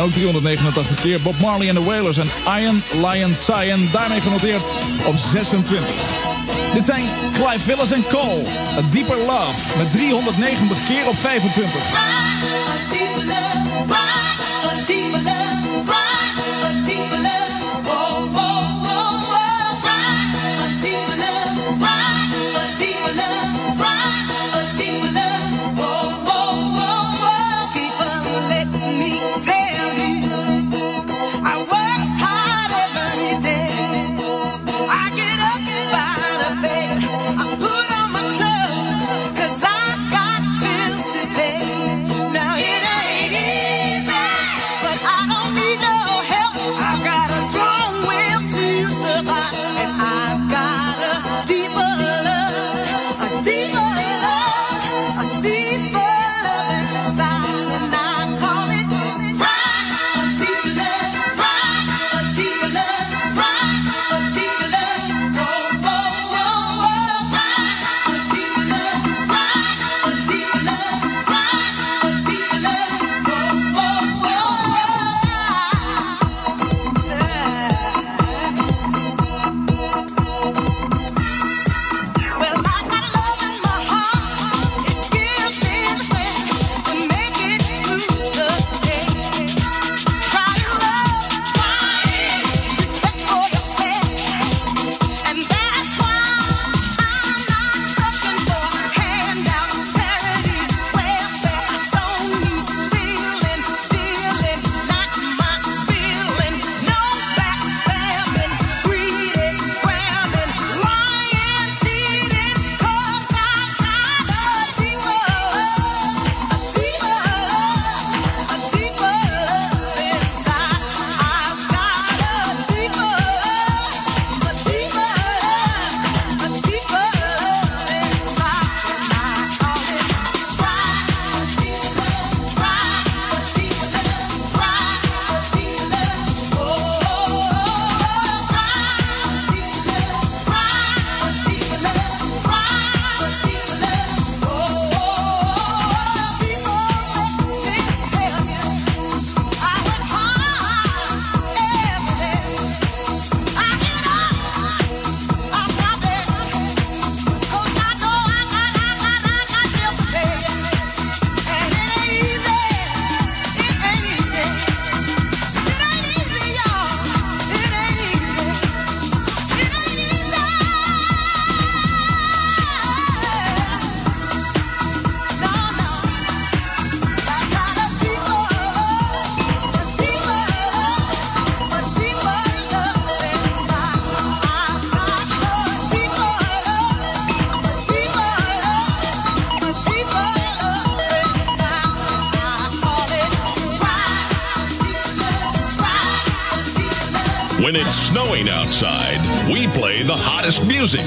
En ook 389 keer Bob Marley en de Wailers en Iron Lion Cyan. Daarmee genoteerd op 26. Dit zijn Clive Willis en Cole. A Deeper Love met 390 keer op 25. When it's snowing outside, we play the hottest music.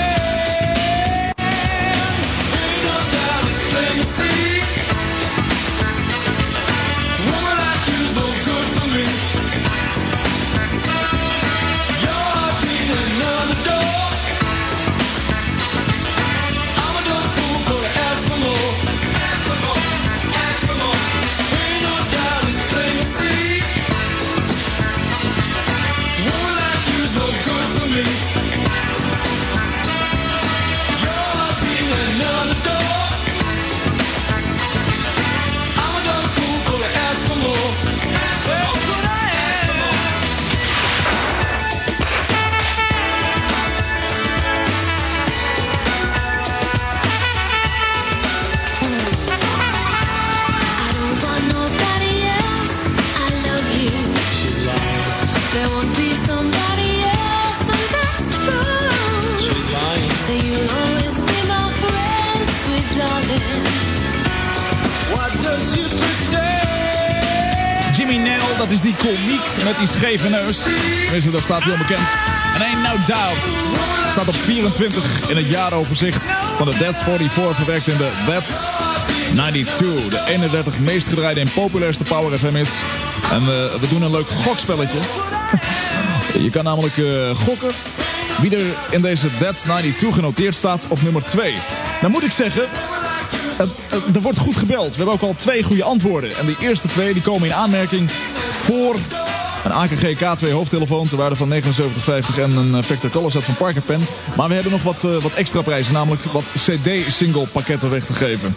Komiek met die scheve neus. Tenminste, dat staat heel bekend. En Ain't No Doubt staat op 24 in het jaaroverzicht van de That's 44 verwerkt in de That's 92. De 31 meest gedraaide en populairste Power FM hits. En eh, we doen een leuk gokspelletje. Je kan namelijk eh, gokken wie er in deze That's 92 genoteerd staat op nummer 2. Dan moet ik zeggen, er wordt goed gebeld. We hebben ook al twee goede antwoorden. En die eerste twee die komen in aanmerking voor een AKG K2 hoofdtelefoon ter waarde van 79,50 en een eh, Vector Color set van Parker Pen. Maar we hebben nog wat, eh, wat extra prijzen, namelijk wat CD-single pakketten weg te geven.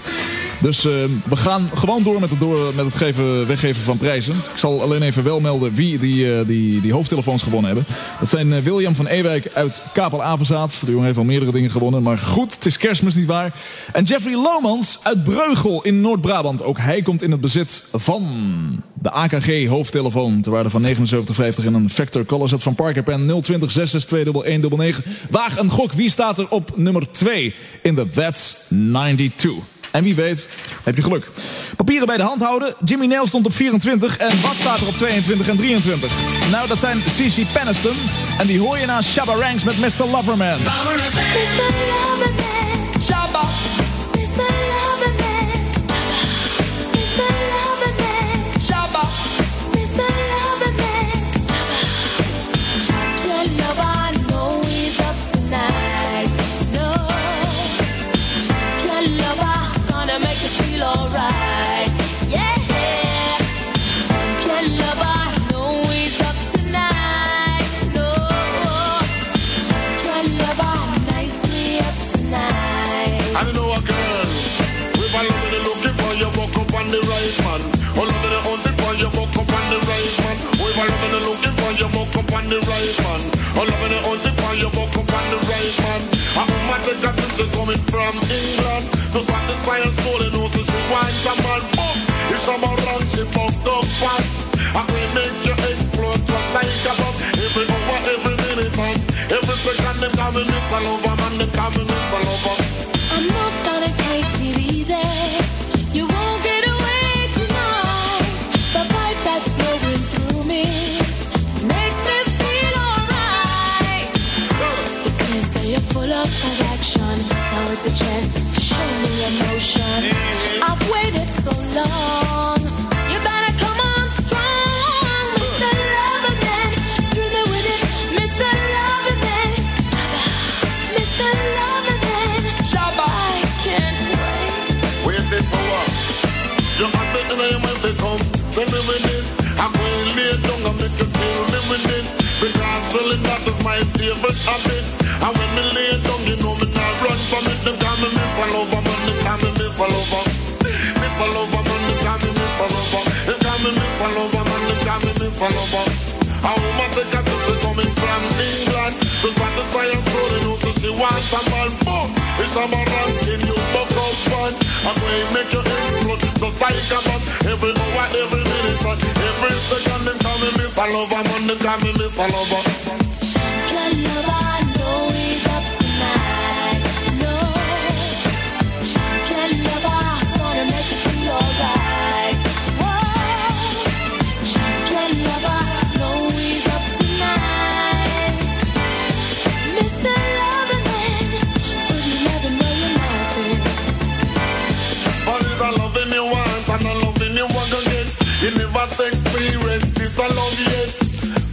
Dus eh, we gaan gewoon door met het, door met het geven, weggeven van prijzen. Ik zal alleen even wel melden wie die, eh, die, die hoofdtelefoons gewonnen hebben. Dat zijn William van Ewijk uit Kapel-Avenzaat. De jongen heeft al meerdere dingen gewonnen, maar goed, het is kerstmis niet waar. En Jeffrey Lomans uit Breugel in Noord-Brabant. Ook hij komt in het bezit van de AKG hoofdtelefoon. Ter waarde van 79,50 en een Vector Color set van Parker Pen 020 662 1199. Waag een gok, wie staat er op nummer 2 in de That's 92? En wie weet, heb je geluk. Papieren bij de hand houden. Jimmy Nail stond op 24. En wat staat er op 22 en 23? Nou, dat zijn CC Peniston. En die hoor je na Shabba Ranks met Mr. Loverman. Mr. Loverman. Walk up on the right man. Find love in the looking for you, walk up on the right man. Oh, love the hunting for you, walk up on the right man. A woman a trip, she's coming from England. To satisfy her soul, and also she wants a man. Boom! If some around, she fucked up fast. I will make you explode just like a bomb. Every hour, every minute, man. Every second, they call me Miss Lover, man. They call me Miss Lover. A chance to show me emotion. Mm-hmm. I've waited so long. You better come on strong, Mr. Loverman. Thrill me with it, Mr. Loverman. Mr. Loverman. I can't wait. Waiting for what? You got the in mind, they come. Tell me with it. I'm going to lay down and make you feel me with it. Because feeling that is my favorite habit. And when me lay down, you me not run from it. Them call me Miss a Lover, man. They call me Miss a Lover. Miss a Lover, man. They call me Miss a Lover. They call me Miss a Lover, man. They call me Miss a Lover. A woman take a trip, she coming from England. To satisfy her soul, you know, she wants a man. Boom! It's a man ranking you, buck up fun. I'm going make you explode just like a bomb. Every hour, every minute, man. Every second, they call me Miss a Lover, man. They call me Miss a Lover. Your lover, I know he's up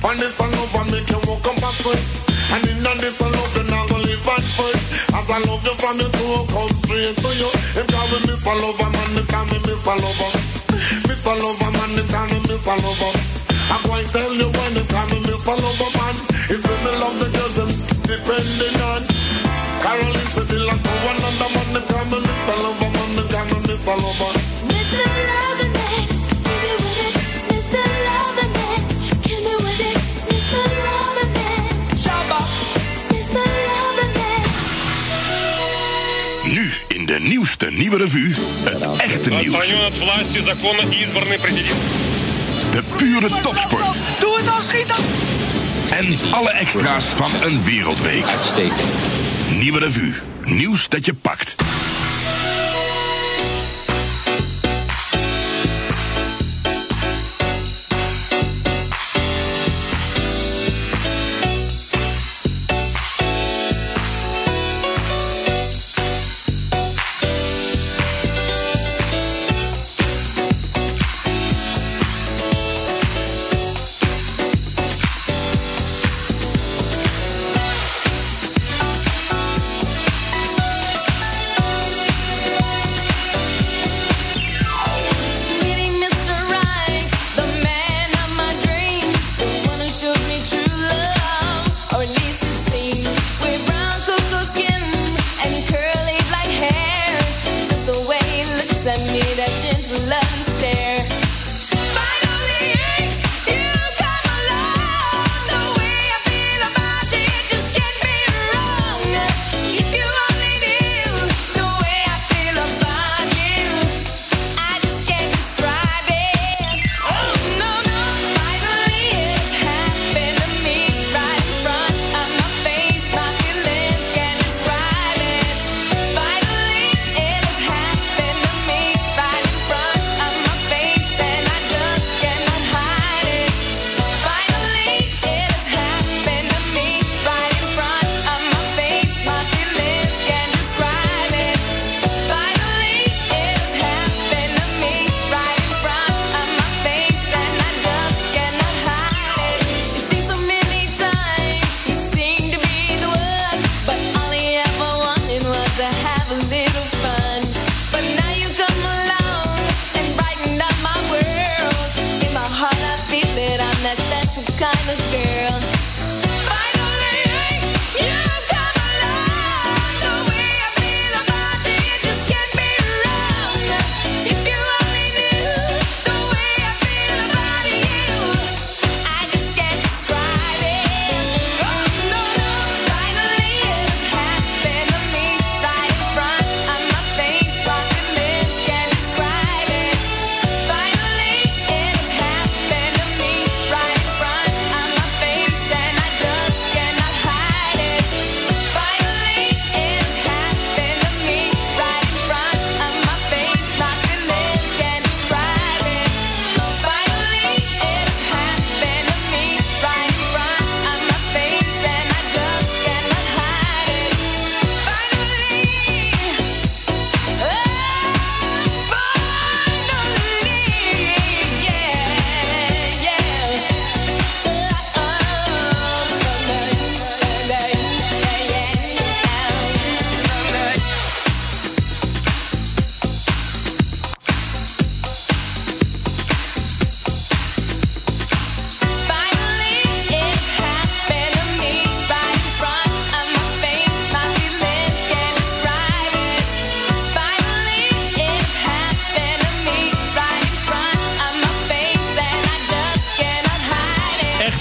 And this a love and make you walk up a foot. And in a this a love you gonna live at first. As I love you from your soul, come straight to you. If you me miss a lover, man, they call me miss a lover. Miss a lover, man, they call me miss a lover. I'm going tell you when they call me miss a lover, man. It's when me love the girls them depending on. Caroline said to one another, man, they call me miss a lover, man, they call me miss a lover. Mr. Loverman, de nieuwste nieuwe revue, het echte nieuws. De pure topsport. Doe het dan, schiet! En alle extra's van een wereldweek. Nieuwe revue, nieuws dat je pakt.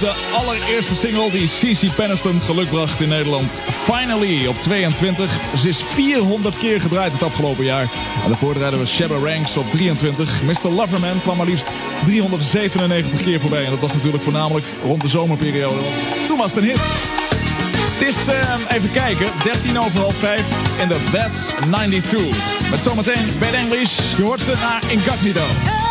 De allereerste single die Cici Penniston geluk bracht in Nederland. Finally op 22. Ze is 400 keer gedraaid het afgelopen jaar. En daarvoor draaiden we Shabba Ranks op 23. Mr. Loverman kwam maar liefst 397 keer voorbij. En dat was natuurlijk voornamelijk rond de zomerperiode. Toen was het een hit. Het is, eh, even kijken, 13 over half 5 in de That's 92. Met zometeen Bad English. Je hoort ze naar Incognito.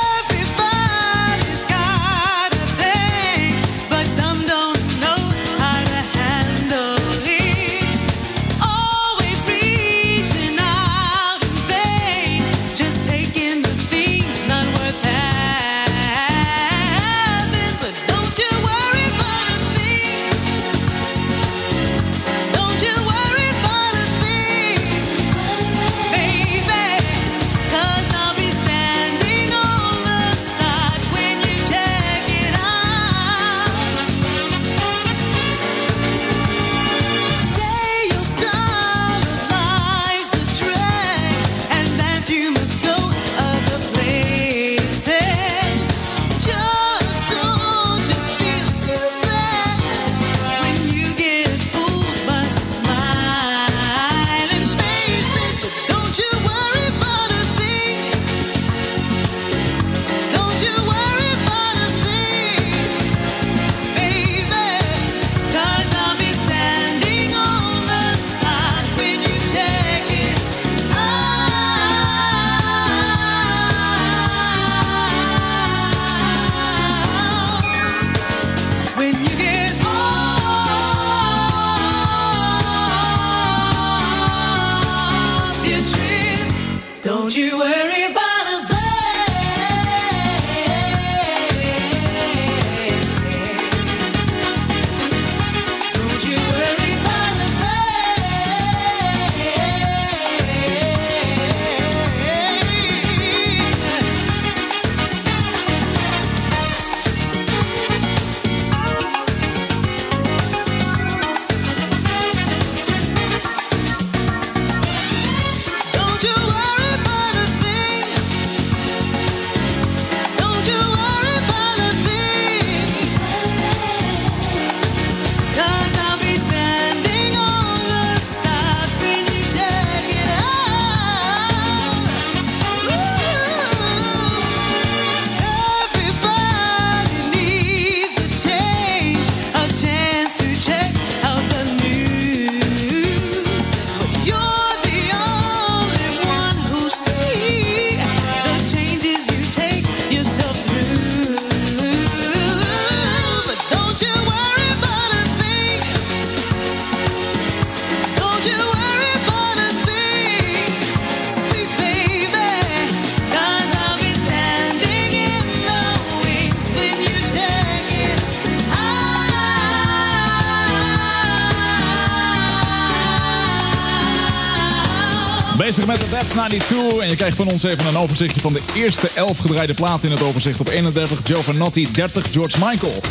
Death 92 en je krijgt van ons even een overzichtje van de eerste 11 gedraaide platen in het overzicht. Op 31 Giovanotti, 30 George Michael.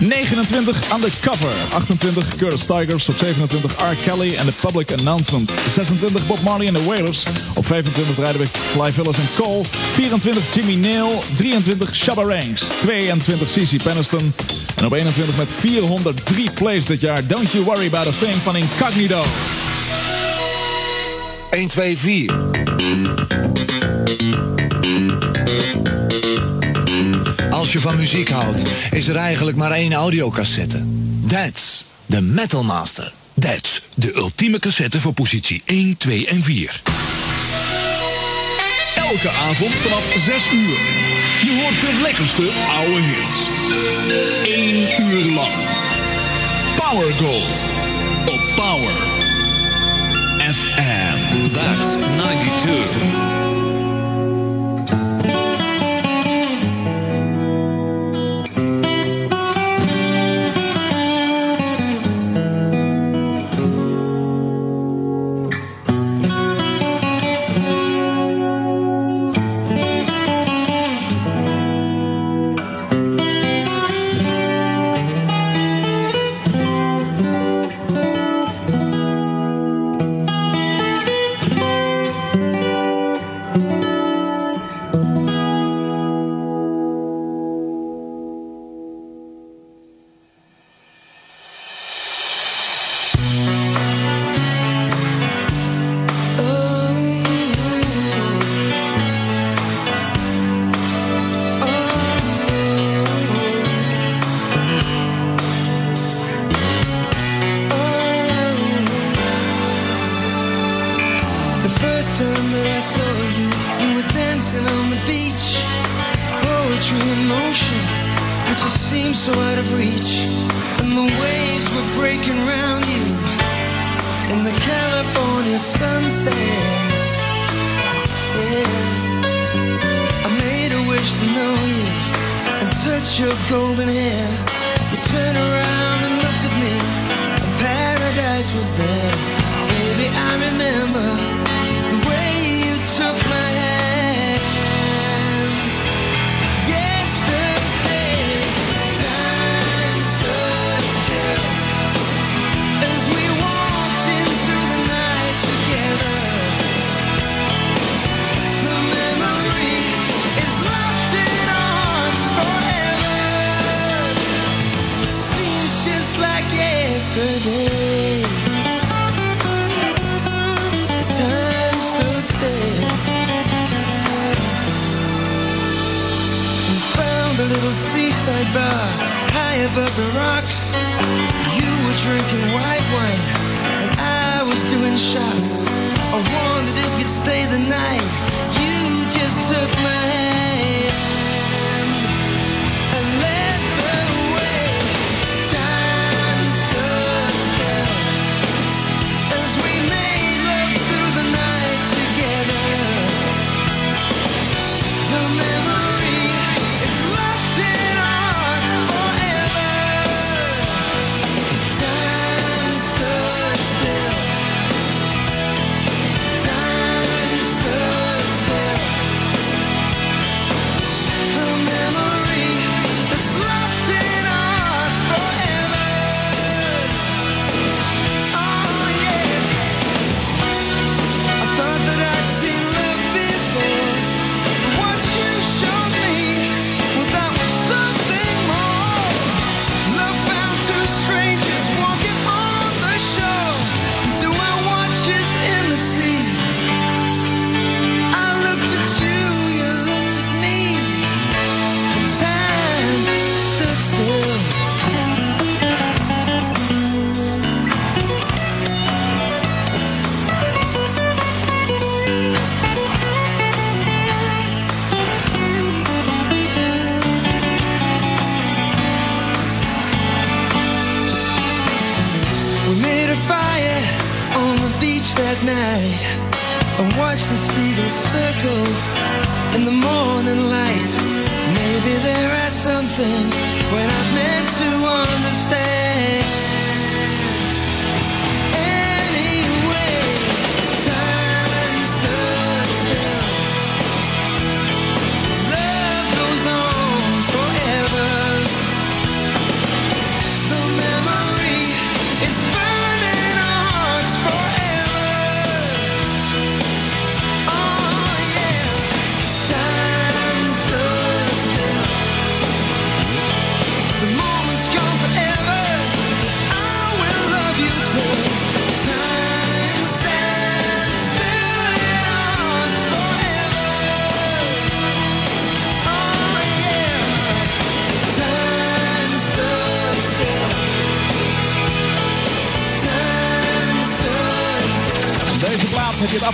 29 Undercover, 28 Curtis Tigers, op 27 R. Kelly en The Public Announcement. 26 Bob Marley en The Wailers, op 25 rijden we Clive Willis en Cole. 24 Jimmy Neal, 23 Shabba Ranks, 22 CC Peniston. En op 21 met 403 plays dit jaar Don't You Worry About A Thing van Incognito. 1, 2, 4. Als je van muziek houdt, is er eigenlijk maar één audiocassette. That's the Metal Master. That's de ultieme cassette voor positie 1, 2 en 4. Elke avond vanaf 6 uur. Je hoort de lekkerste oude hits. 1 uur lang. Power Gold. Op Power. FM. That's 92.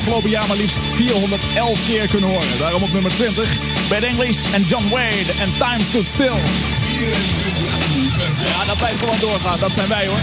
afgelopen jaar maar liefst 411 keer kunnen horen. Daarom op nummer 20, Bad English en John Wade en Time Stood Still. Ja, dat blijft gewoon doorgaan. Dat zijn wij hoor.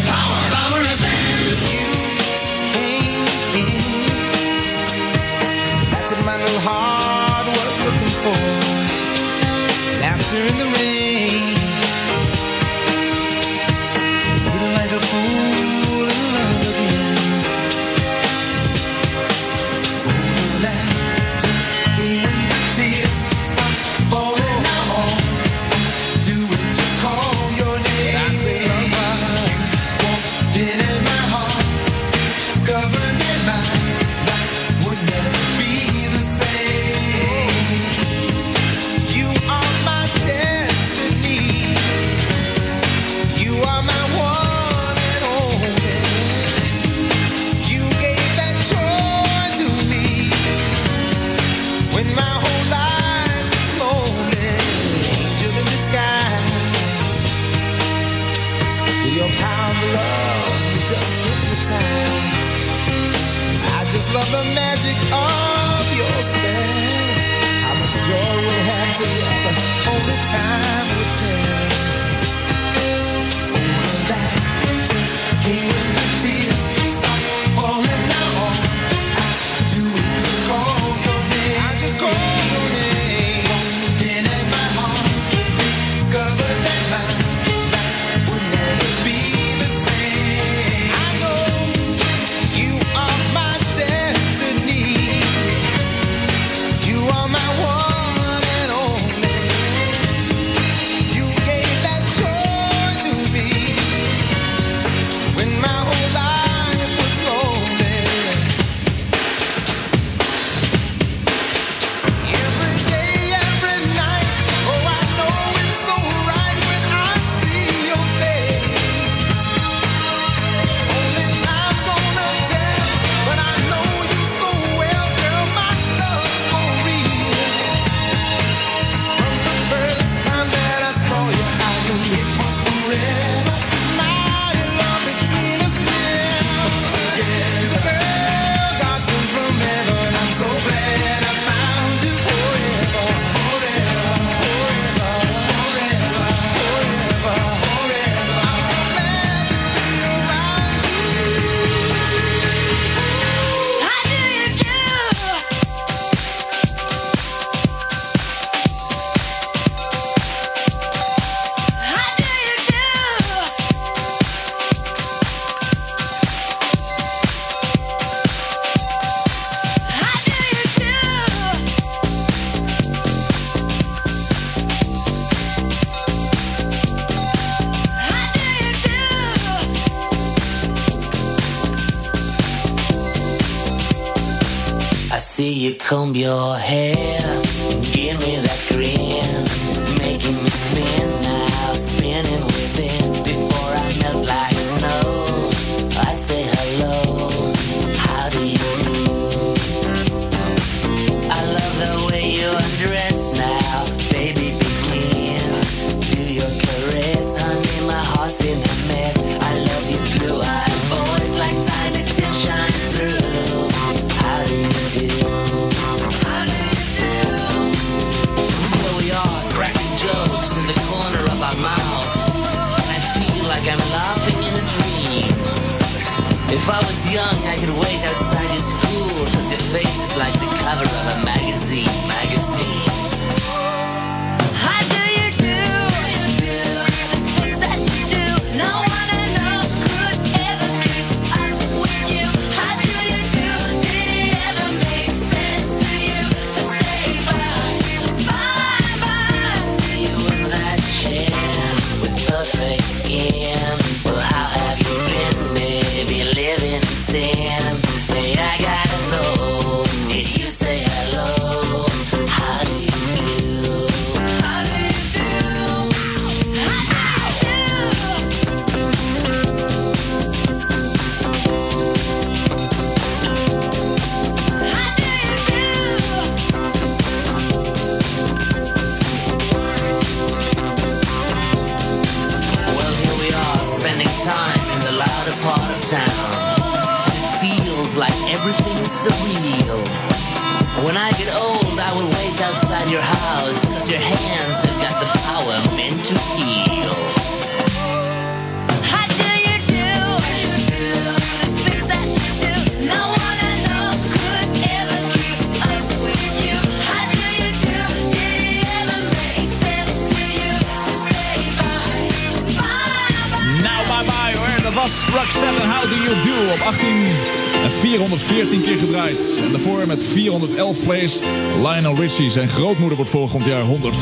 Zijn grootmoeder wordt volgend jaar 100.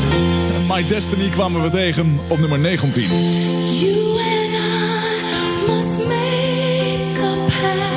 En My Destiny kwamen we tegen op nummer 19. You and I must make a.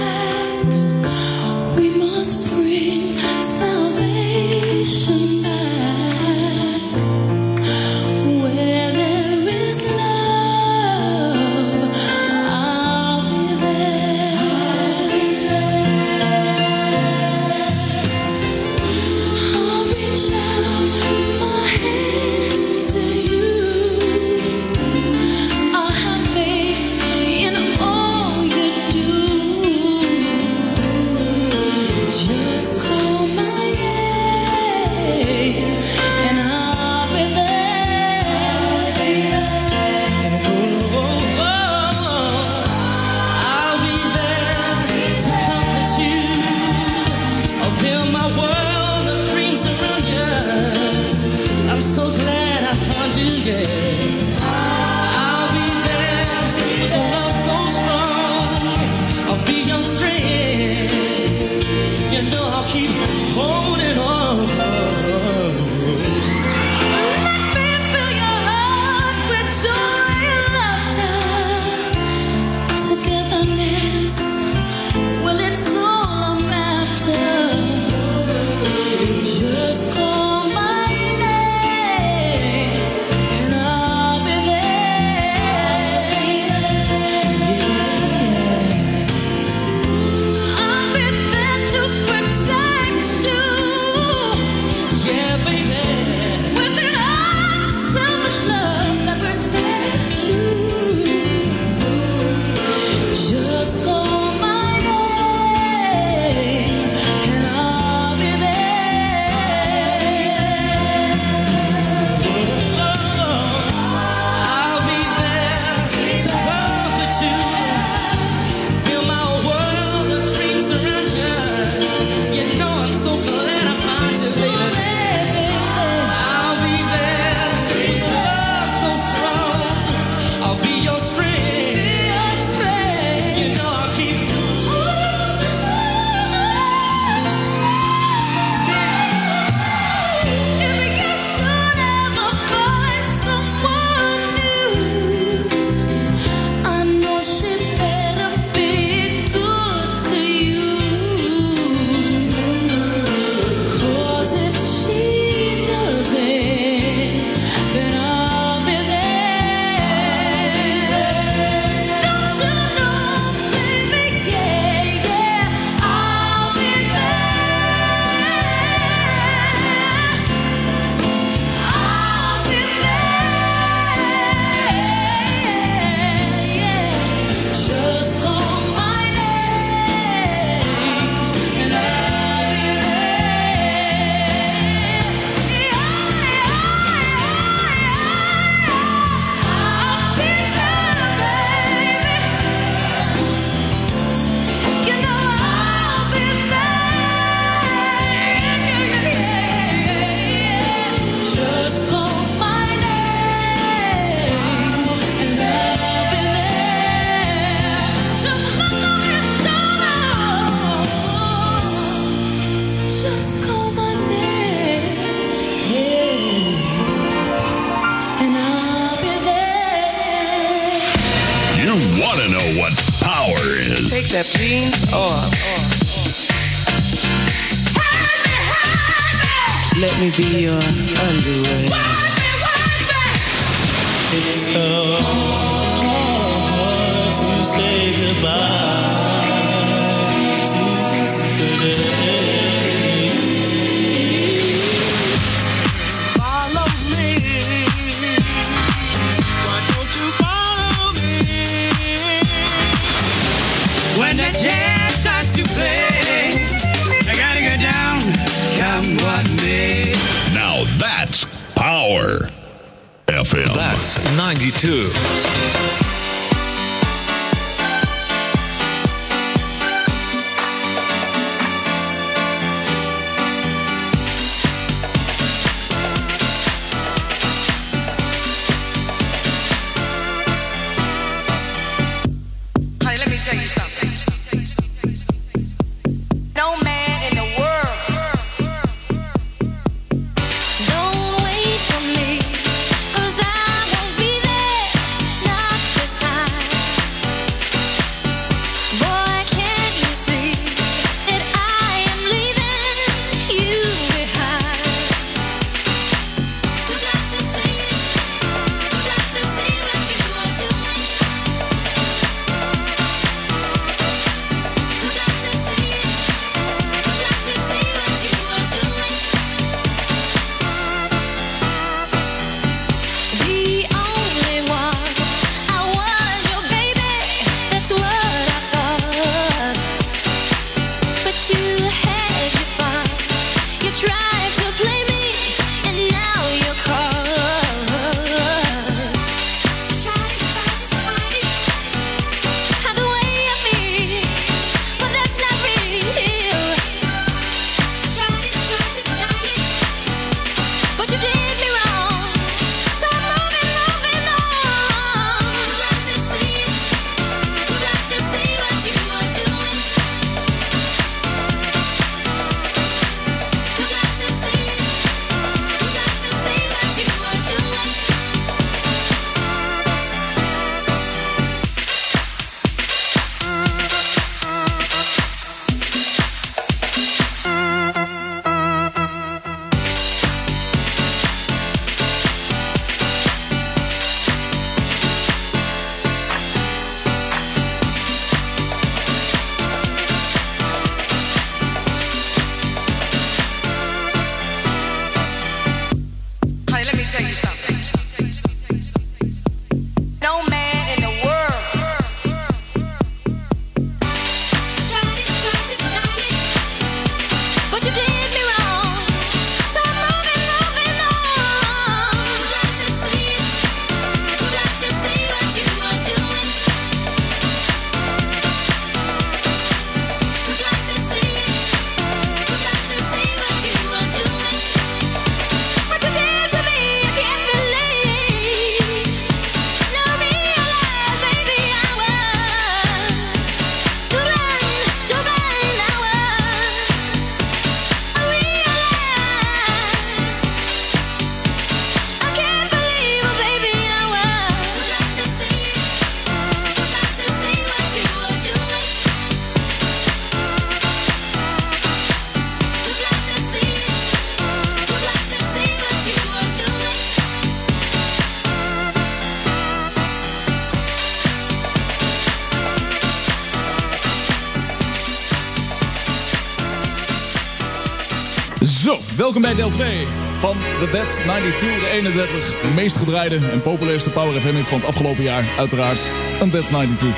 welkom bij deel 2 van The Dead 92. De 31 meest gedraaide en populairste Power FM hits van het afgelopen jaar. Uiteraard een Dead 92.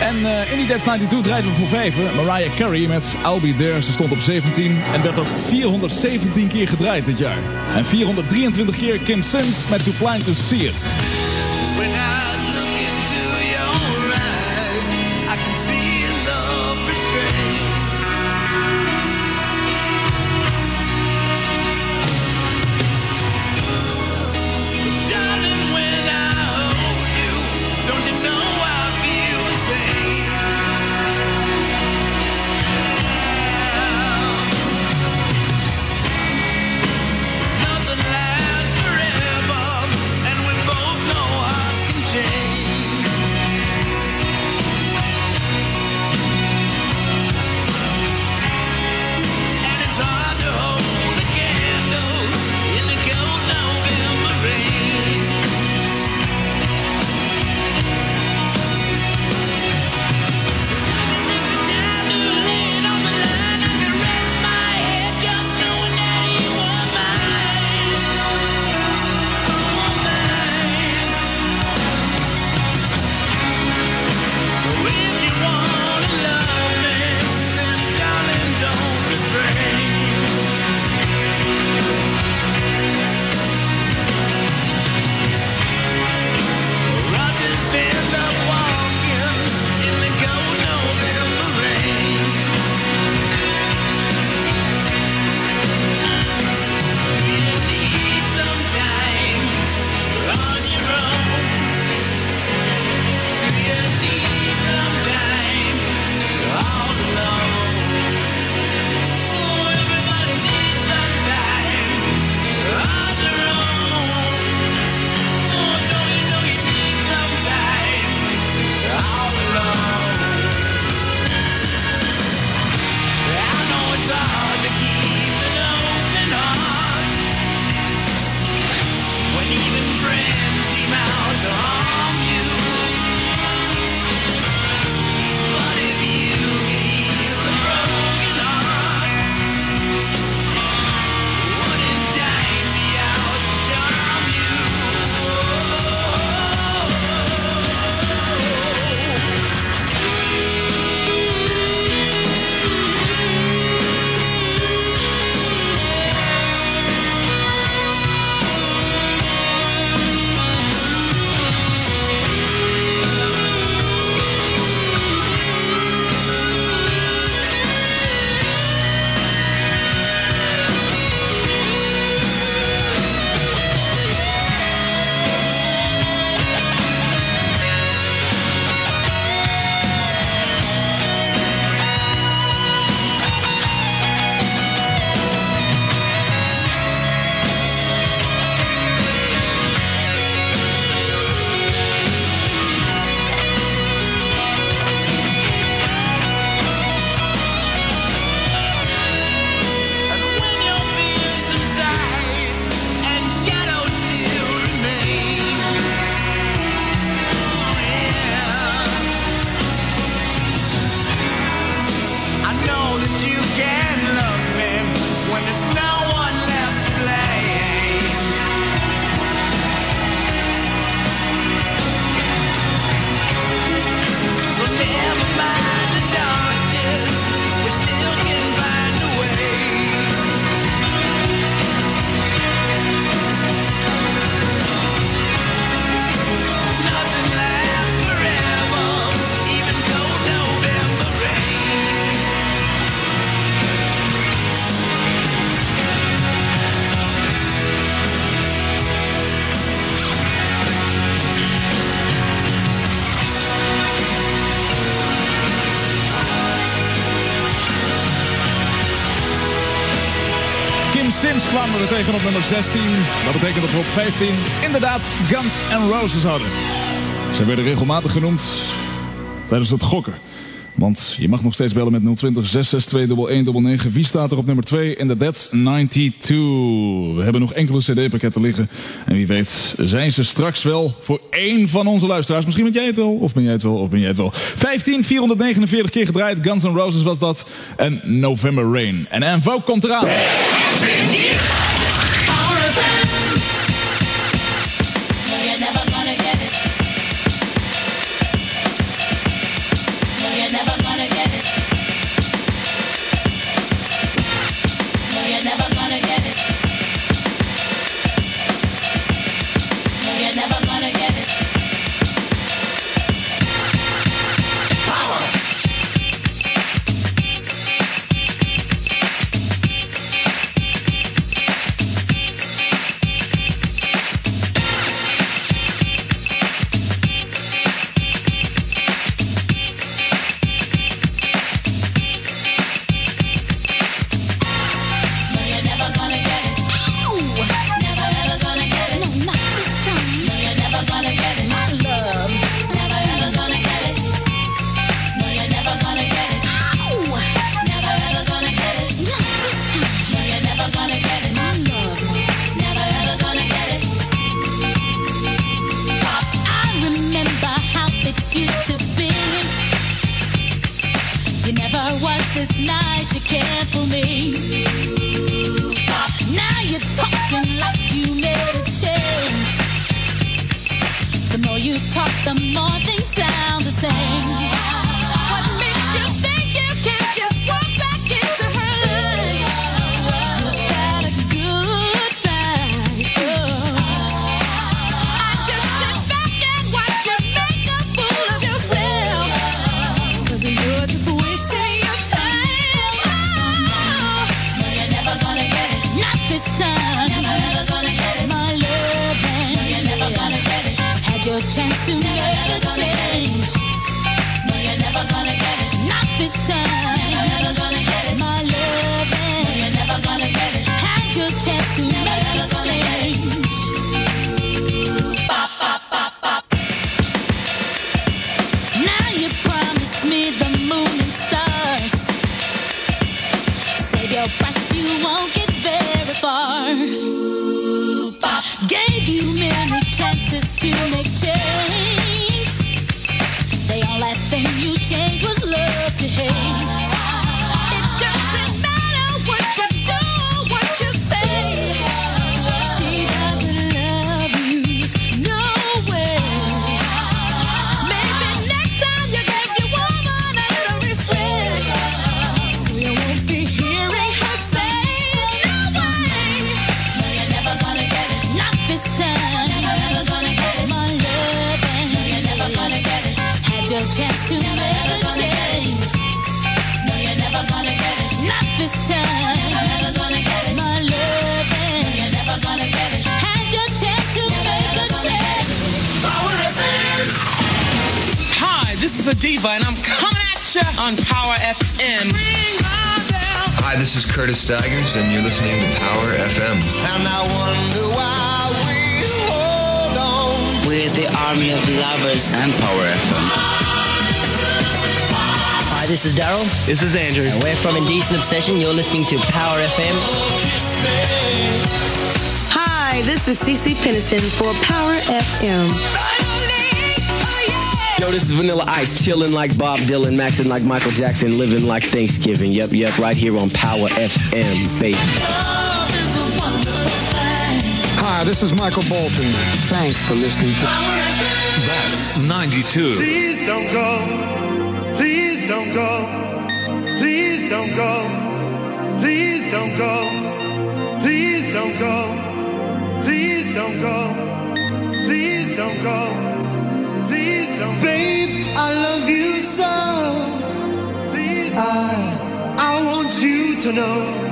En eh, in die Dead 92 draaiden we voor vijven eh, Mariah Carey met I'll Be There. Ze stond op 17 en werd ook 417 keer gedraaid dit jaar. En 423 keer Kim Sims met To Plain To See It. Er tegen op nummer 16. Dat betekent dat we op 15 inderdaad Guns N' Roses hadden. Ze werden regelmatig genoemd tijdens het gokken. Want je mag nog steeds bellen met 020 662 1199. Wie staat er op nummer 2 in de That's 92? We hebben nog enkele cd-pakketten liggen. En wie weet zijn ze straks wel voor één van onze luisteraars. Misschien ben jij het wel, of ben jij het wel, of ben jij het wel. 15, 449 keer gedraaid. Guns N' Roses was dat. En November Rain. En Envo komt eraan. Chance to a change. No, you're never gonna get it. Not this time. Hi, this is Adiva, and I'm coming at you on Power FM. Hi, this is Curtis Staggers, and you're listening to Power FM. And I wonder why we hold on. We're the army of lovers and Power FM. Hi, this is Daryl. This is Andrew. And we're from Indecent Obsession. You're listening to Power FM. Hi, this is Cece Peniston for Power FM. Yo, this is Vanilla Ice, chilling like Bob Dylan, maxing like Michael Jackson, living like Thanksgiving. Yep, yep, right here on Power FM, baby. Hi, this is Michael Bolton. Thanks for listening to. That's 92. Please don't go. Please don't go. Please don't go. Please don't go. Please don't go. Please don't go. Please don't go. I love you so. Please. I I want you to know.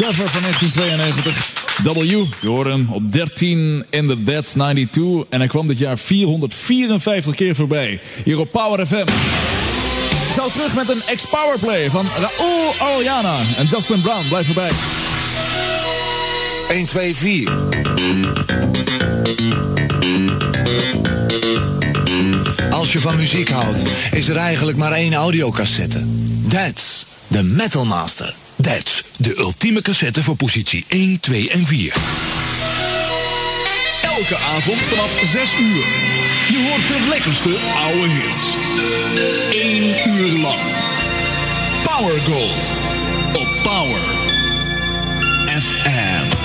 Cover van 1992. W, je hem op 13 in the That's 92. En hij kwam dit jaar 454 keer voorbij. Hier op Power FM. Zo terug met een ex-powerplay van Raoul Arellana. En Justin Brown, blijf erbij. 1, 2, 4. Als je van muziek houdt, is er eigenlijk maar één audiocassette. That's the Metal Master. That's de ultieme cassette voor positie 1, 2 en 4. Elke avond vanaf 6 uur. Je hoort de lekkerste oude hits. 1 uur lang. Power Gold. Op Power. FM.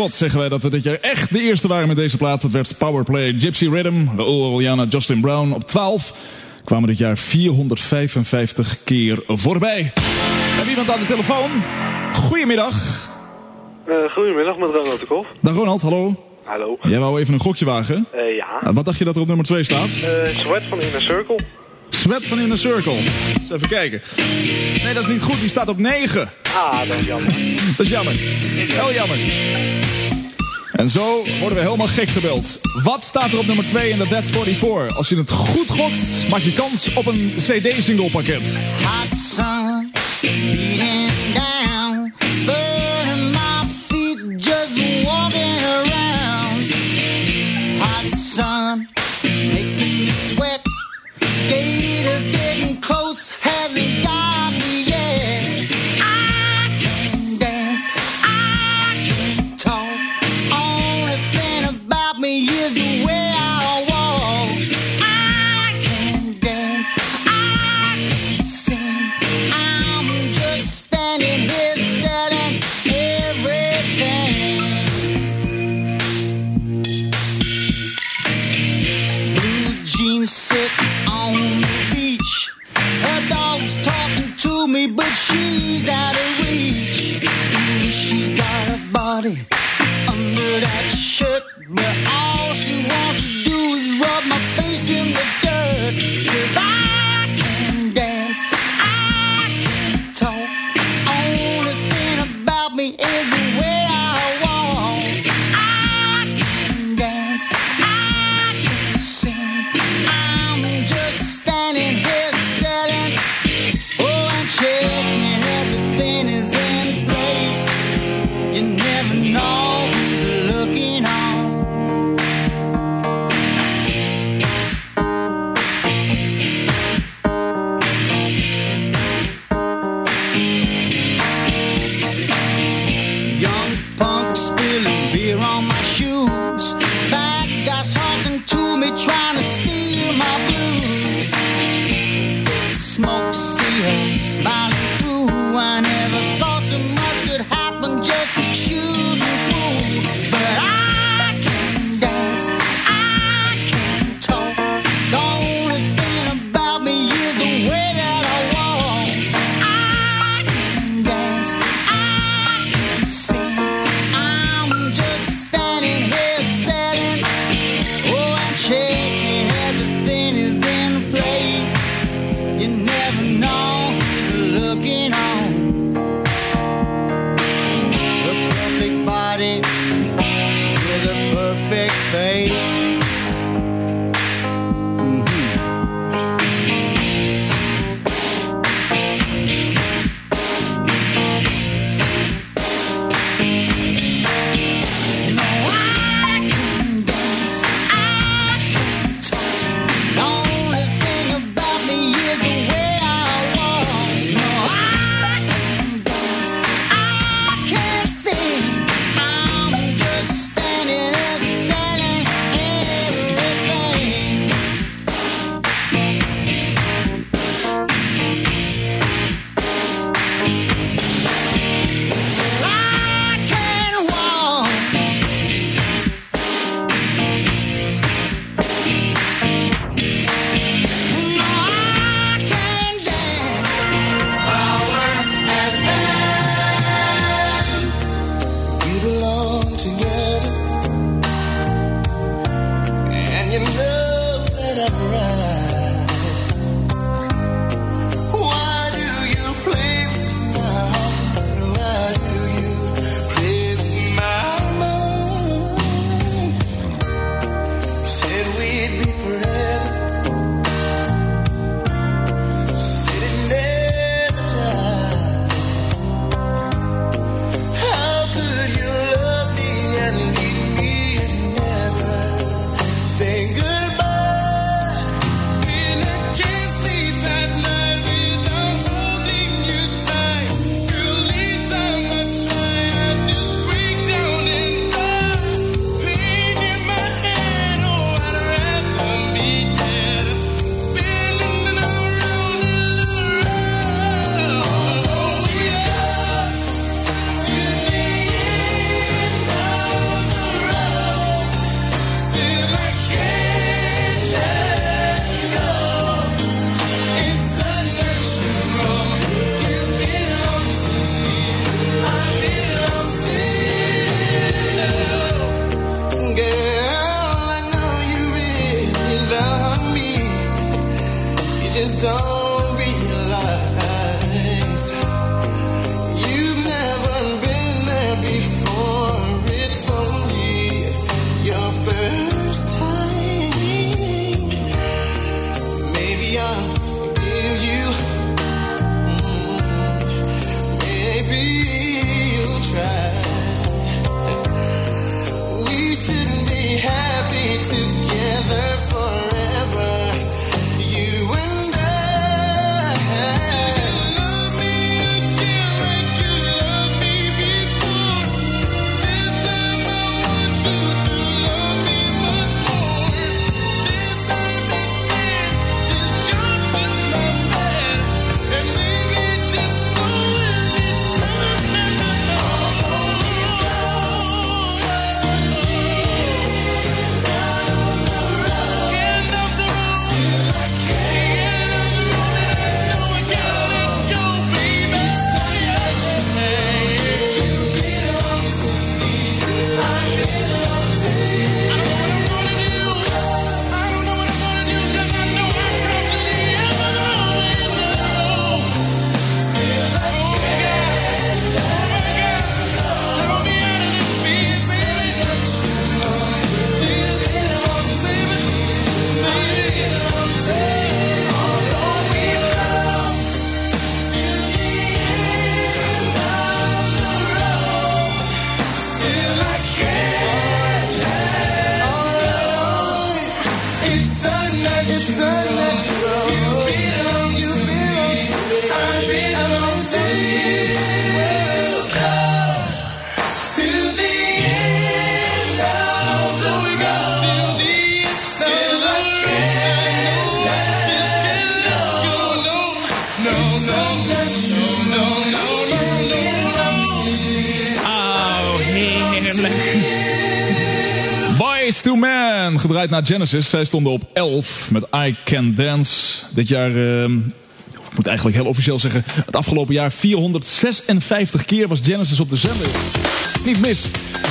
Trots zeggen wij dat we dit jaar echt de eerste waren met deze plaat. Dat werd Powerplay Gypsy Rhythm, Raoul Justin Brown op 12. Kwamen dit jaar 455 keer voorbij. Hebben iemand aan de telefoon. Goedemiddag. Eh, goedemiddag, met Ronald de Kof. Dag Ronald, hallo. Hallo. Jij wou even een gokje wagen. Eh, ja. Wat dacht je dat er op nummer 2 staat? Eh, Sweat van Inner Circle. Sweat van Inner Circle. Eens even kijken. Nee, dat is niet goed. Die staat op 9. Ah, dat is jammer. Dat is jammer. Heel jammer. En zo worden we helemaal gek gebeld. Wat staat er op nummer 2 in de That's 44? Als je het goed gokt, maak je kans op een CD-single pakket. Hot sun beating down, burning my feet just walking around. Hot sun making me sweat. Me, but she's out of reach. She's got a body under that shirt, but all she wants through. I never thought. just don't realize you've never been there before. It's only your first time. Maybe I'll give you, mm, maybe you'll try. We should be happy together. Gedraaid naar Genesis. Zij stonden op 11 met I Can Dance. Dit jaar, ehm, ik moet eigenlijk heel officieel zeggen, het afgelopen jaar 456 keer was Genesis op de zender. Niet mis.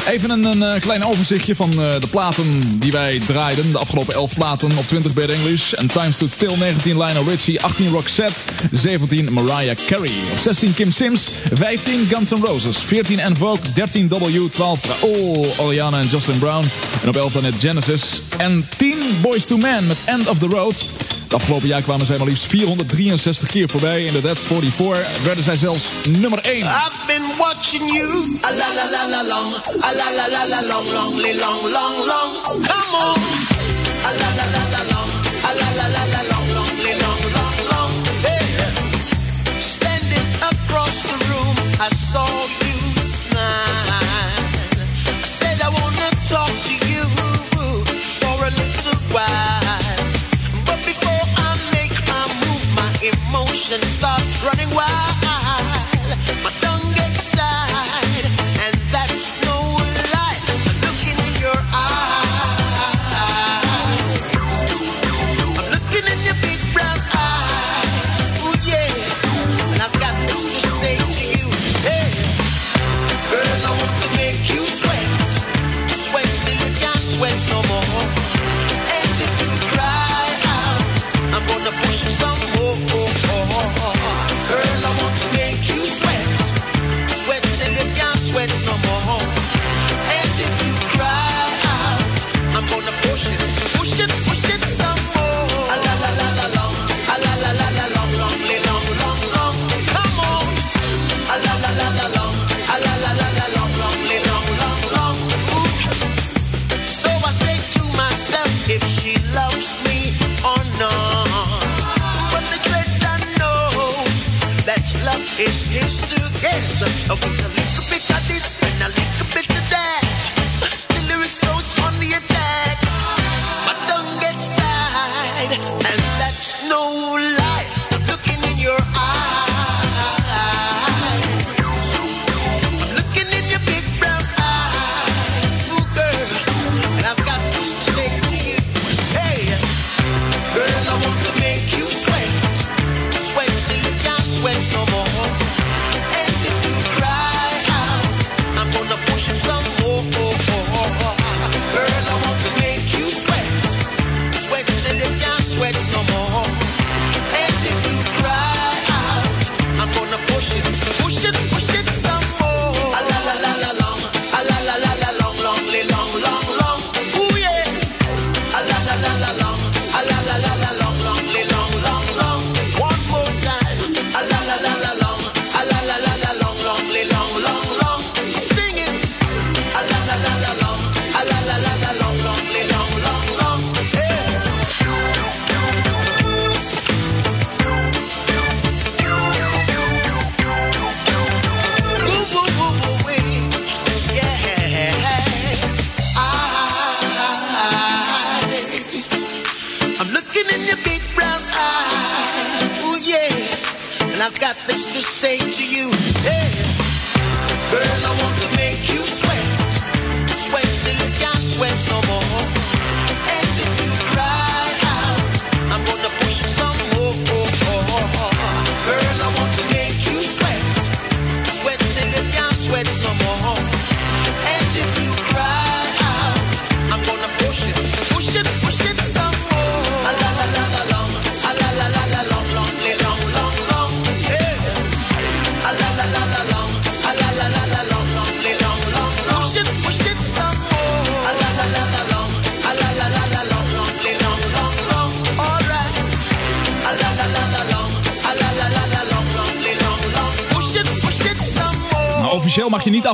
Even een, een eh, klein overzichtje van eh, de platen die wij draaiden. De afgelopen 11 platen op 20 Bad English. En Time Stood Still, 19 Lionel Richie, 18 Roxette, 17 Mariah Carey. Op 16 Kim Sims, 15 Guns N' Roses, 14 En Vogue, 13 W, 12 Raoul, Oriana en Justin Brown. En op 11 Genesis. En 10 Boys to Men met End of the Road. Het afgelopen jaar kwamen zij maar liefst 463 keer voorbij. In de That's 44 werden zij zelfs nummer 1.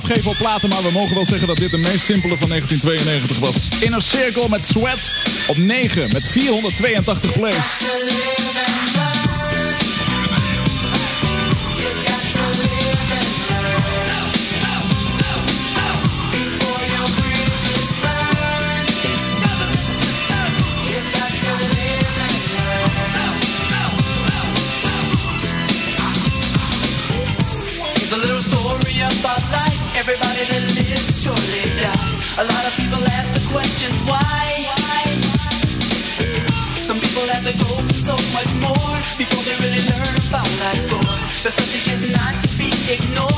afgeven op platen, maar we mogen wel zeggen dat dit de meest simpele van 1992 was. In een cirkel met Sweat op 9 met 482 plays. people ask the questions why. Some people have to go through so much more before they really learn about is not to be ignored.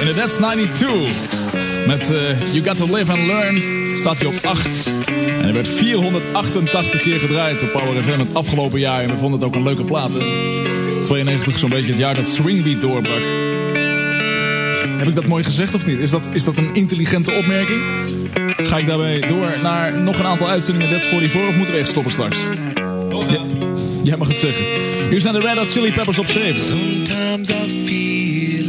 In de That's 92. Met eh, You Got To Live And Learn staat hij op 8. En hij werd 488 keer gedraaid op Power FM het afgelopen jaar. En we vonden het ook een leuke plaat. 92 92 zo'n beetje het jaar dat Swingbeat doorbrak. Heb ik dat mooi gezegd of niet? Is dat, is dat een intelligente opmerking? Ga ik daarbij door naar nog een aantal uitzendingen That's 44 of moeten we echt stoppen straks? Ja, jij mag het zeggen. Hier zijn de Red Hot Chili Peppers op 7.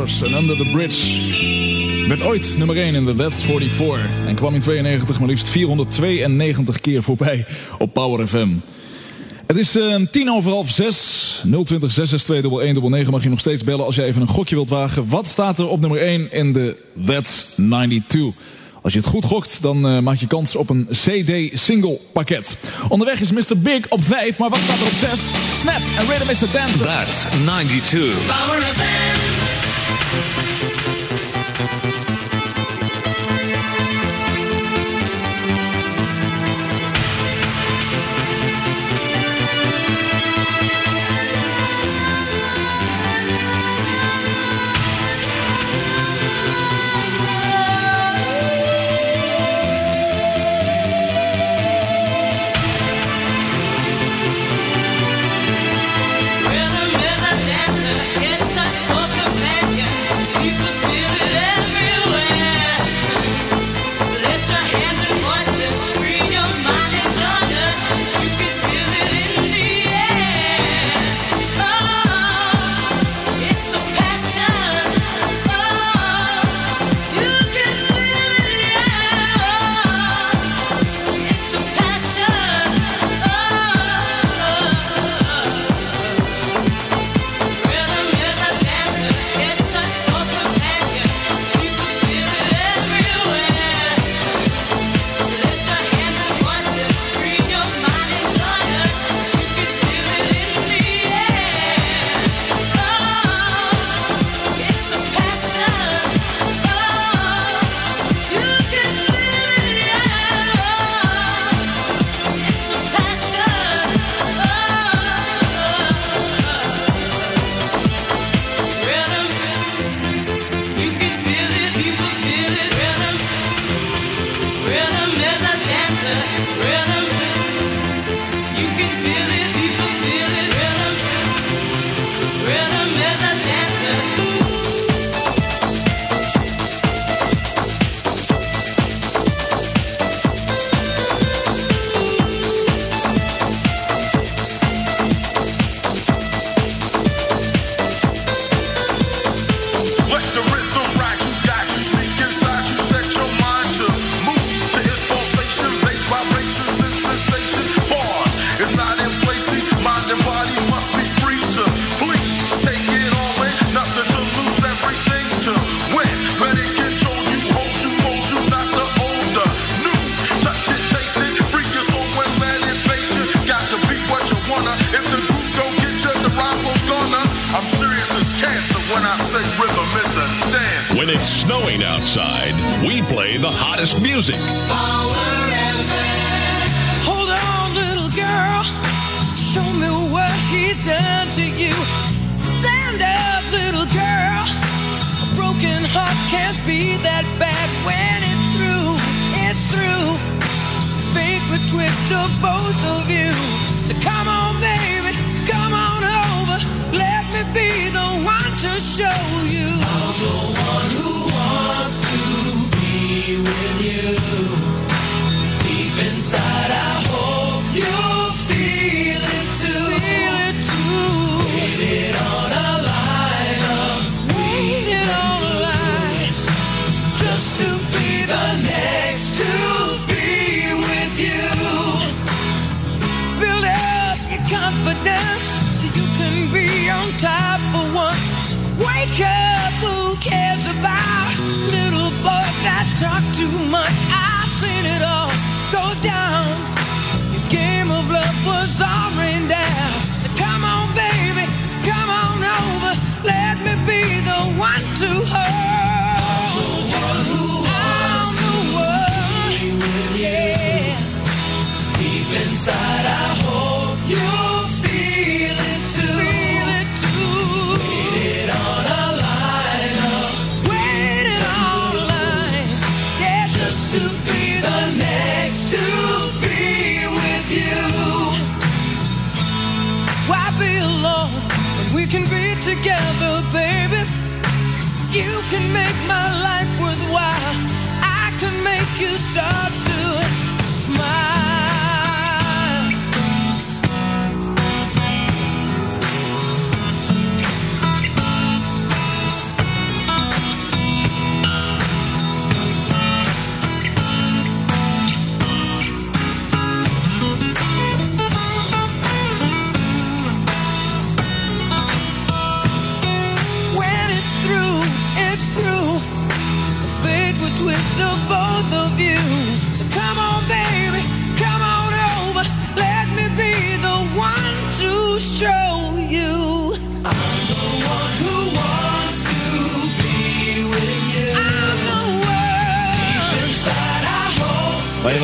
En Under the Bridge. Werd ooit nummer 1 in de That's 44 en kwam in 92 maar liefst 492 keer voorbij op Power FM. Het is eh, een tien over half zes. 020 662 mag je nog steeds bellen als je even een gokje wilt wagen. Wat staat er op nummer 1 in de That's 92? Als je het goed gokt, dan eh, maak je kans op een CD-single pakket. Onderweg is Mr. Big op 5, maar wat staat er op 6? Snap en Rhythm is the Dance. That's 92. Power Thank you.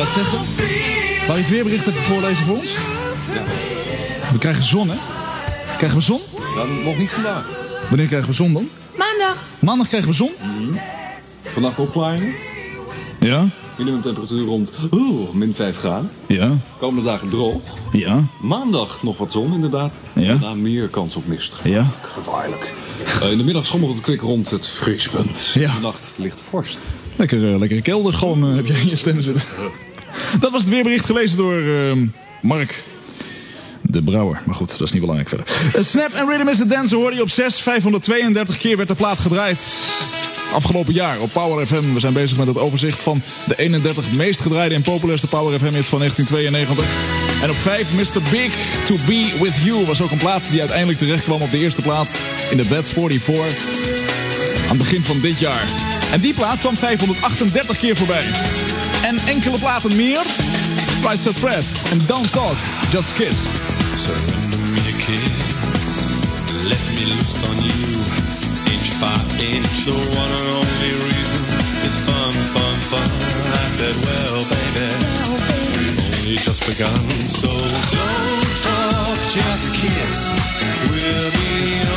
Wat zeggen? Wou je het weerbericht even voorlezen voor ons? We krijgen zon, hè? Krijgen we zon? Dan nog niet vandaag. Wanneer krijgen we zon dan? Maandag. Maandag krijgen we zon? Vannacht opklaringen. Ja. Minimumtemperatuur rond oeh, min 5 graden. Ja. Komende dagen droog. Ja. Maandag nog wat zon inderdaad. Ja. Daarna meer kans op mist. Ja. Gevaarlijk. Eh, in de middag schommelt het kwik rond het vriespunt. Ja. De nacht ligt vorst. Lekker, eh, lekkere keldergalm eh, heb jij in je stem zitten. Dat was het weerbericht gelezen door ehm, Mark de Brouwer. Maar goed, dat is niet belangrijk verder. Eh, Snap and Rhythm is the Dance hoorde je op 6. 532 keer werd de plaat gedraaid. Afgelopen jaar op Power FM. We zijn bezig met het overzicht van de 31 meest gedraaide en populairste Power FM hits van 1992. En op 5 Mr. Big To Be With You was ook een plaat die uiteindelijk terecht kwam op de eerste plaats in de Bats 44 aan het begin van dit jaar. En die plaat kwam 538 keer voorbij. En enkele platen meer. Right Set Fred en Don't Talk, Just Kiss. Surrender me a kiss. Let me loose on you. Inch by inch, the one and only reason is fun, fun, fun. I said, well, baby, we've only just begun. So don't talk, just kiss. We're beyond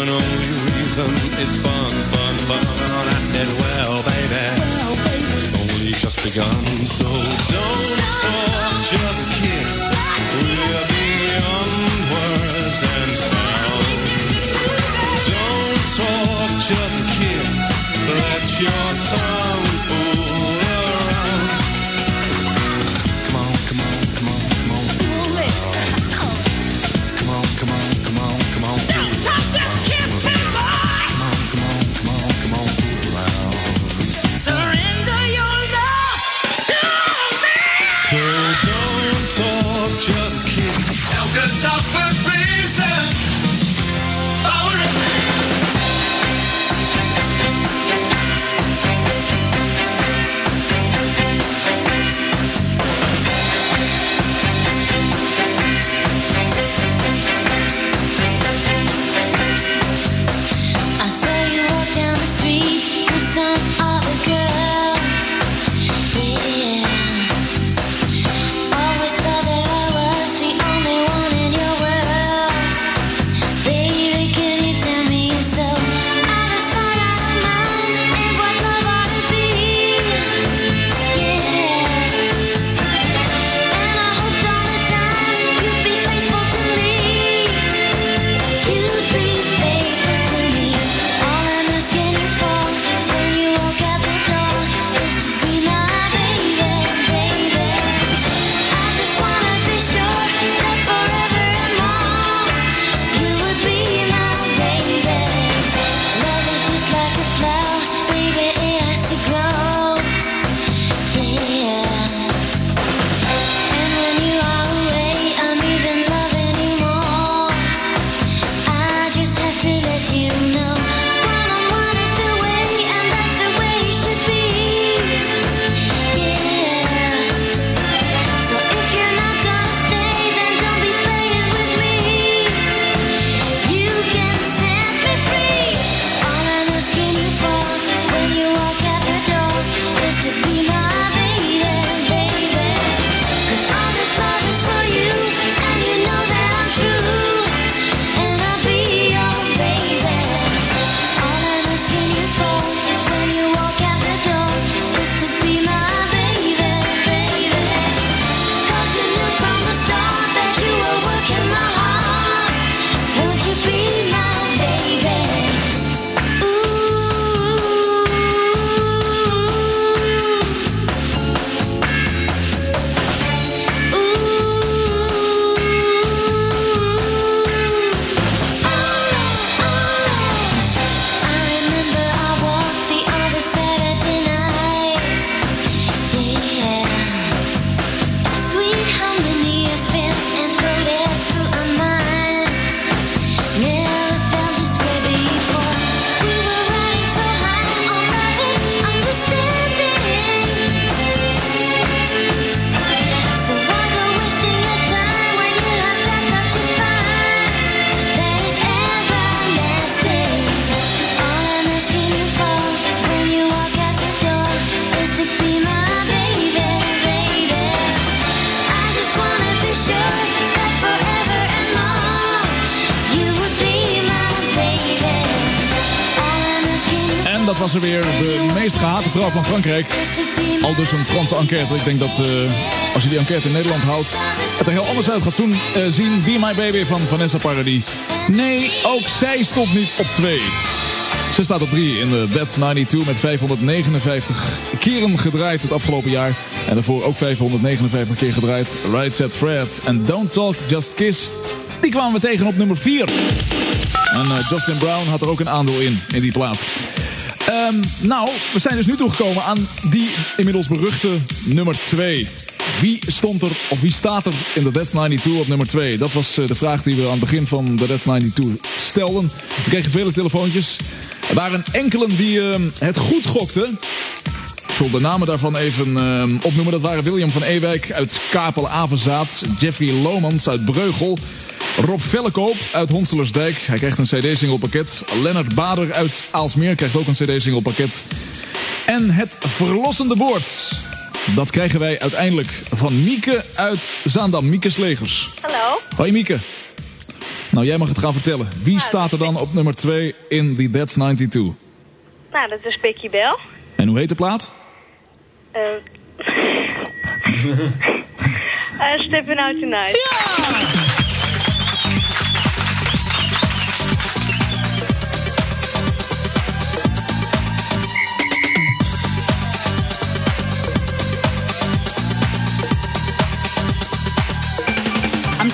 and only reason is fun, fun, fun. I said, well, baby, we've only just begun. So don't talk, just kiss. We're beyond words and sound. Don't talk, just kiss. Let your tongue Ik denk dat eh, als je die enquête in Nederland houdt, het er heel anders uit gaat eh, zien. Be My Baby van Vanessa Paradis. Nee, ook zij stond niet op 2. Ze staat op 3 in de That's 92 met 559 keren gedraaid het afgelopen jaar. En daarvoor ook 559 keer gedraaid. Right Set Fred en Don't Talk Just Kiss. Die kwamen we tegen op nummer 4. En eh, Justin Brown had er ook een aandeel in, in die plaat. Ehm, nou, we zijn dus nu toegekomen aan die inmiddels beruchte nummer 2. Wie stond er, of wie staat er in de That's 92 op nummer 2? Dat was eh, de vraag die we aan het begin van de That's 92 stelden. We kregen vele telefoontjes. Er waren enkelen die ehm, het goed gokten. Ik zal de namen daarvan even ehm, opnoemen. Dat waren William van Ewijk uit Kapel-Avenzaat. Jeffrey Lomans uit Breugel. Rob Vellekoop uit Honstelersdijk. Hij krijgt een cd-single pakket. Lennart Bader uit Aalsmeer krijgt ook een cd-single pakket. En het verlossende woord. Dat krijgen wij uiteindelijk van Mieke uit Zaandam. Mieke's Legers. Hallo. Hoi Mieke. Nou, jij mag het gaan vertellen. Wie staat er dan op nummer 2 in die That's 92? Nou, dat is Becky Bell. En hoe heet de plaat? Eh uh, Stepping Out Tonight. I'm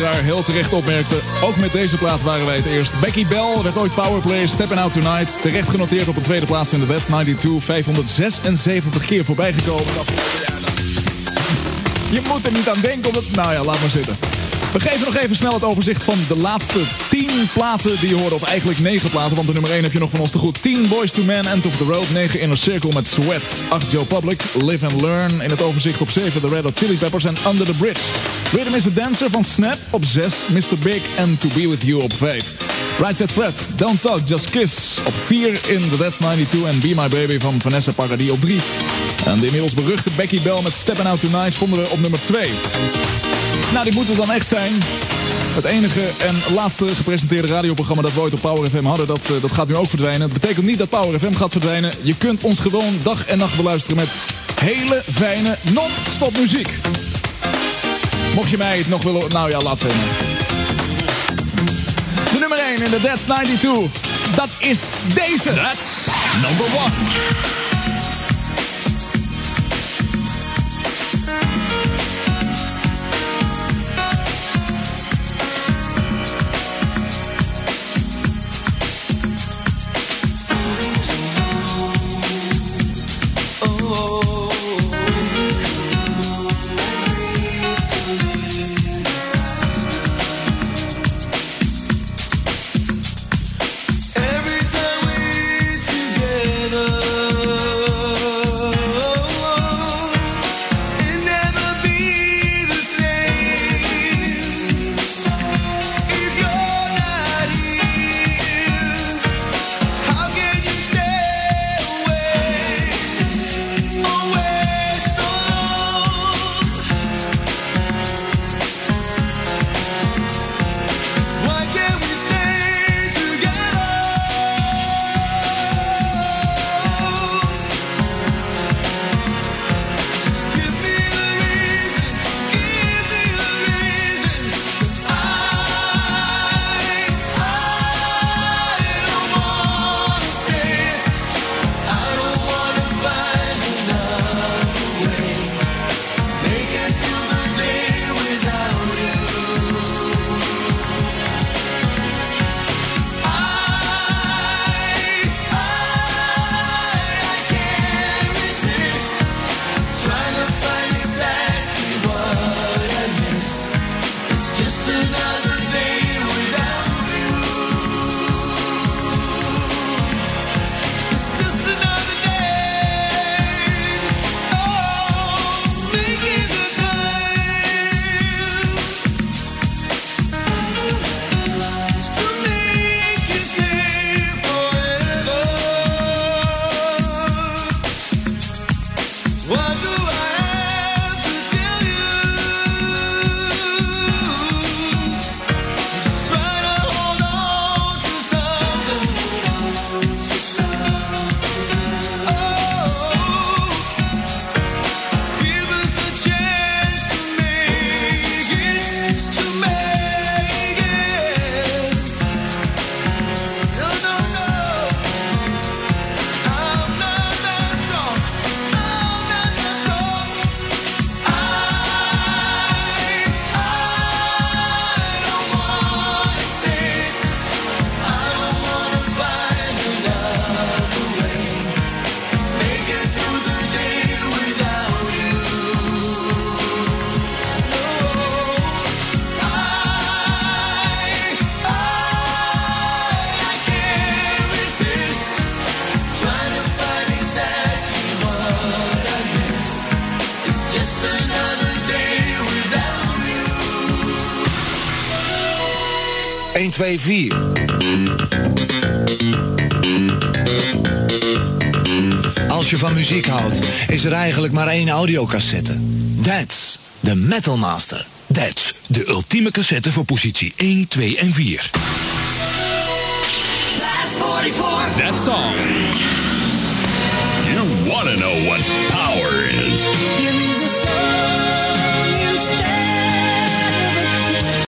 Luisteraar heel terecht opmerkte, ook met deze plaat waren wij het eerst. Becky Bell werd ooit powerplay Steppin' Out Tonight. Terecht genoteerd op een tweede plaats in de That's 92. 576 keer voorbijgekomen. Je moet er niet aan denken omdat... Nou ja, laat maar zitten. We geven nog even snel het overzicht van de laatste 10 platen die je hoorde. Of eigenlijk 9 platen, want de nummer 1 heb je nog van ons te goed. 10 Boys to Men, End of the Road. 9 Inner Circle met Sweat. 8 Joe Public, Live and Learn. In het overzicht op 7 The Red Hot Chili Peppers en Under the Bridge. Rhythm is a Dancer van Snap op 6. Mr. Big en To Be With You op 5. Right Set Fred, Don't Talk, Just Kiss op 4 in The That's 92. En Be My Baby van Vanessa Paradis op 3. En de inmiddels beruchte Becky Bell met Steppin' Out Tonight vonden we op nummer 2. Nou, die moet er dan echt zijn. Het enige en laatste gepresenteerde radioprogramma dat we ooit op Power FM hadden, dat, eh, dat gaat nu ook verdwijnen. Het betekent niet dat Power FM gaat verdwijnen. Je kunt ons gewoon dag en nacht beluisteren met hele fijne non-stop muziek. Mocht je mij het nog willen... Nou ja, laat vinden. De nummer 1 in de That's 92. Dat is deze. That's number 1. 2, 4. Als je van muziek houdt, is er eigenlijk maar één audiocassette. That's the Metal Master. That's de ultieme cassette voor positie 1, 2 en 4. That's 44. That song. You wanna know what power is. Here is a song